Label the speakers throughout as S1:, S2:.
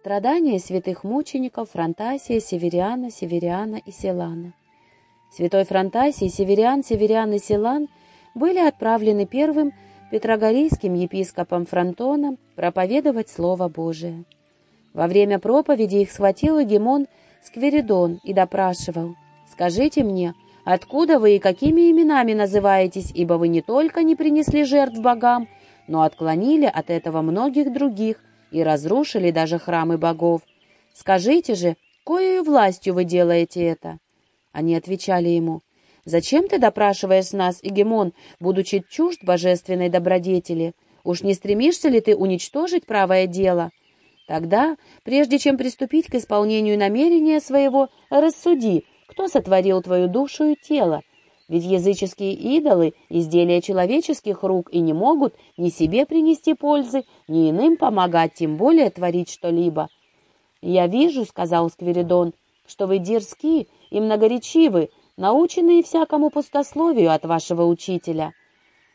S1: Страдания святых мучеников Франтасия, Севериана, Севериана и Селана. Святой Франтасий, Севериан, Севериан и Селан были отправлены первым петрогорийским епископом Фронтоном проповедовать Слово Божие. Во время проповеди их схватил Эгемон Скверидон и допрашивал. «Скажите мне, откуда вы и какими именами называетесь, ибо вы не только не принесли жертв богам, но отклонили от этого многих других и разрушили даже храмы богов. Скажите же, коей властью вы делаете это?» Они отвечали ему, «Зачем ты допрашиваешь нас, Эгемон, будучи чужд божественной добродетели? Уж не стремишься ли ты уничтожить правое дело?» Тогда, прежде чем приступить к исполнению намерения своего, рассуди, кто сотворил твою душу и тело. Ведь языческие идолы — изделия человеческих рук и не могут ни себе принести пользы, ни иным помогать, тем более творить что-либо. «Я вижу, — сказал Скверидон, — что вы дерзки и многоречивы, наученные всякому пустословию от вашего учителя».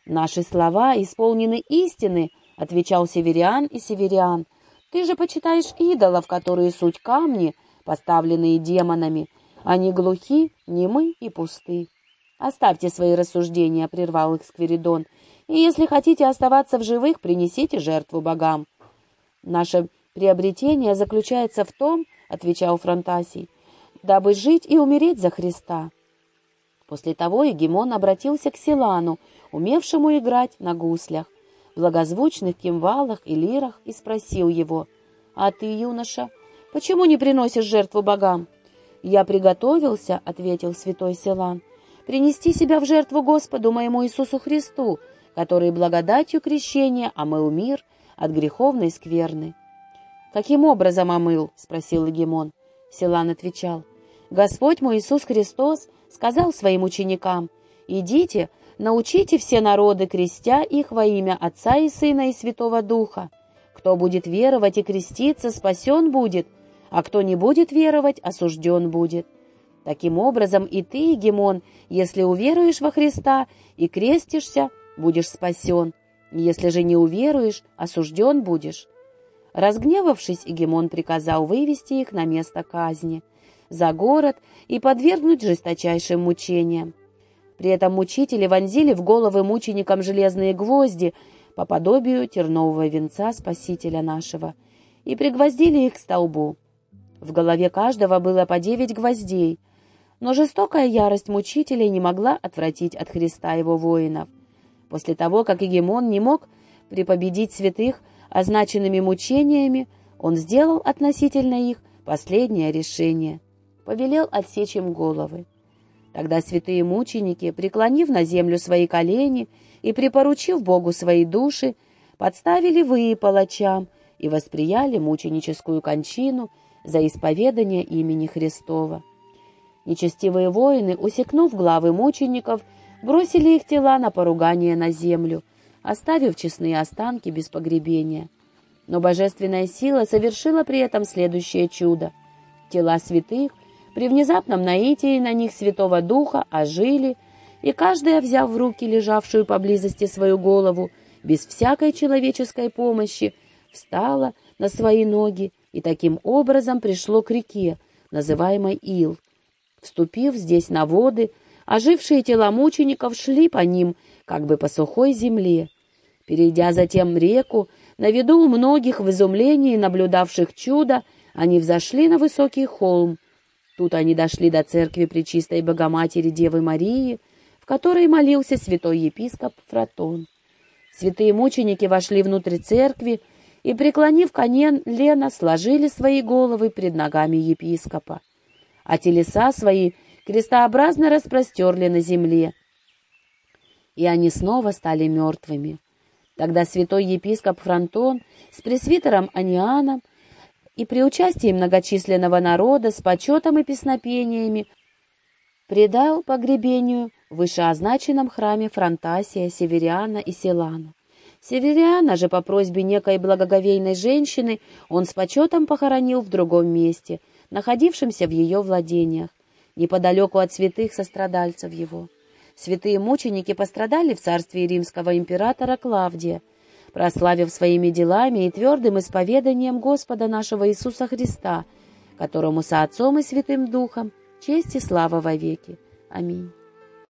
S1: «Наши слова исполнены истины», — отвечал Севериан и Севериан, — ты же почитаешь идолов, которые суть камни, поставленные демонами. Они глухи, немы и пусты. Оставьте свои рассуждения, — прервал их Скверидон, — и если хотите оставаться в живых, принесите жертву богам. Наше приобретение заключается в том, — отвечал Фронтасий, — дабы жить и умереть за Христа. После того Егемон обратился к Силану, умевшему играть на гуслях благозвучных кимвалах и лирах, и спросил его, «А ты, юноша, почему не приносишь жертву богам?» «Я приготовился», — ответил святой Селан, «принести себя в жертву Господу моему Иисусу Христу, который благодатью крещения омыл мир от греховной скверны». «Каким образом омыл?» — спросил Егемон. Селан отвечал, «Господь мой Иисус Христос сказал своим ученикам, «Идите, научите все народы, крестя их во имя Отца и Сына и Святого Духа. Кто будет веровать и креститься, спасен будет, а кто не будет веровать, осужден будет. Таким образом и ты, Гемон, если уверуешь во Христа и крестишься, будешь спасен. Если же не уверуешь, осужден будешь». Разгневавшись, Игемон приказал вывести их на место казни, за город и подвергнуть жесточайшим мучениям. При этом мучители вонзили в головы мученикам железные гвозди по подобию тернового венца Спасителя нашего и пригвоздили их к столбу. В голове каждого было по девять гвоздей, но жестокая ярость мучителей не могла отвратить от Христа его воинов. После того, как Егемон не мог припобедить святых означенными мучениями, он сделал относительно их последнее решение. Повелел отсечь им головы. Тогда святые мученики, преклонив на землю свои колени и припоручив Богу свои души, подставили вы палачам и восприяли мученическую кончину за исповедание имени Христова. Нечестивые воины, усекнув главы мучеников, бросили их тела на поругание на землю, оставив честные останки без погребения. Но божественная сила совершила при этом следующее чудо. Тела святых — при внезапном наитии на них Святого Духа ожили, и каждая, взяв в руки лежавшую поблизости свою голову, без всякой человеческой помощи, встала на свои ноги и таким образом пришло к реке, называемой Ил. Вступив здесь на воды, ожившие тела мучеников шли по ним, как бы по сухой земле. Перейдя затем реку, на виду у многих в изумлении наблюдавших чудо, они взошли на высокий холм, Тут они дошли до церкви Пречистой Богоматери Девы Марии, в которой молился святой епископ Фратон. Святые мученики вошли внутрь церкви и, преклонив конен Лена, сложили свои головы пред ногами епископа, а телеса свои крестообразно распростерли на земле, и они снова стали мертвыми. Тогда святой епископ Фронтон с пресвитером Анианом и при участии многочисленного народа с почетом и песнопениями предал погребению в вышеозначенном храме Фронтасия, Севериана и Селана. Севериана же по просьбе некой благоговейной женщины он с почетом похоронил в другом месте, находившемся в ее владениях, неподалеку от святых сострадальцев его. Святые мученики пострадали в царстве римского императора Клавдия, прославив своими делами и твердым исповеданием Господа нашего Иисуса Христа, которому со Отцом и Святым Духом честь и слава вовеки. Аминь.